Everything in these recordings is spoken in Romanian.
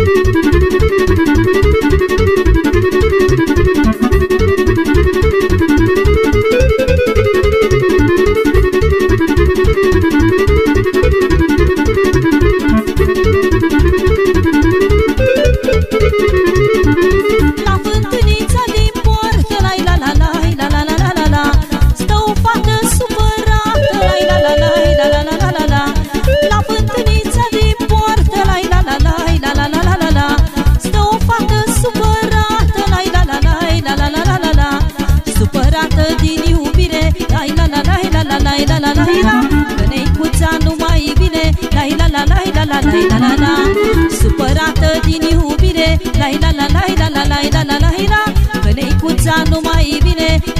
Música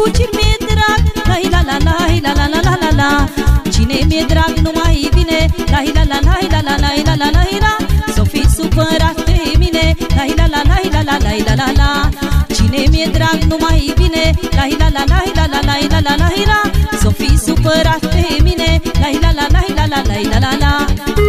nu sunt cu cine mi-e drag La la la la la la la la la la Cine mi-e drag nu mai vine La la la la la la la la la la la Să fi supărat pe mine La la la la la la la la la la Cine mi-e drag nu mai vine La la la la la la la la la la la Să fi supărat pe mine La la la la la la la la la la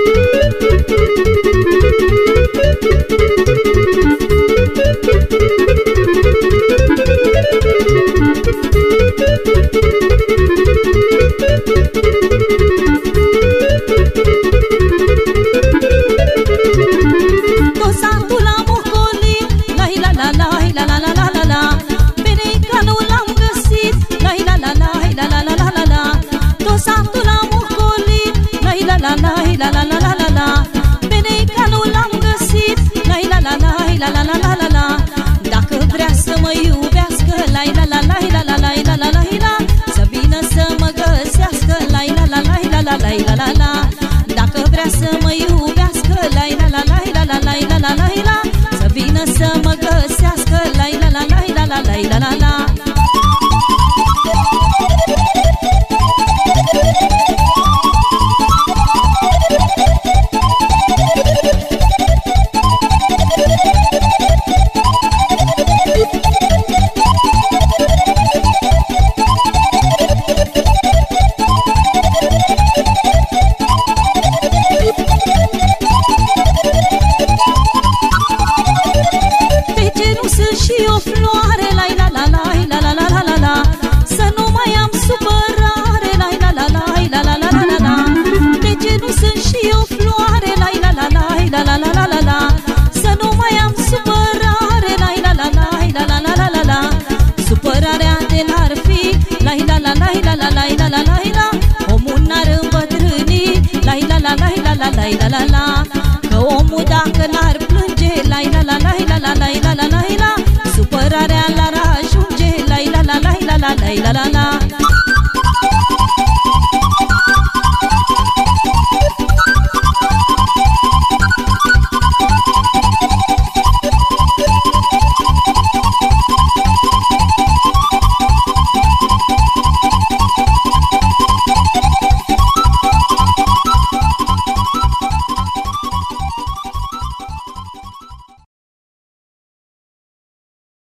sunt și o floare La la la la la la la la la la Să nu mai am supărare La la la la la la la la la la Pe genul sunt și o floare La la la la la la la la la la Să nu mai am supărare La la la la la la la la la la Supărarea de n-ar fi La la la la la la la la la la la Omul n-ar îmbătrâni La la la la la la la la la la Că omul dacă n-ar plânge La la la la la la la la la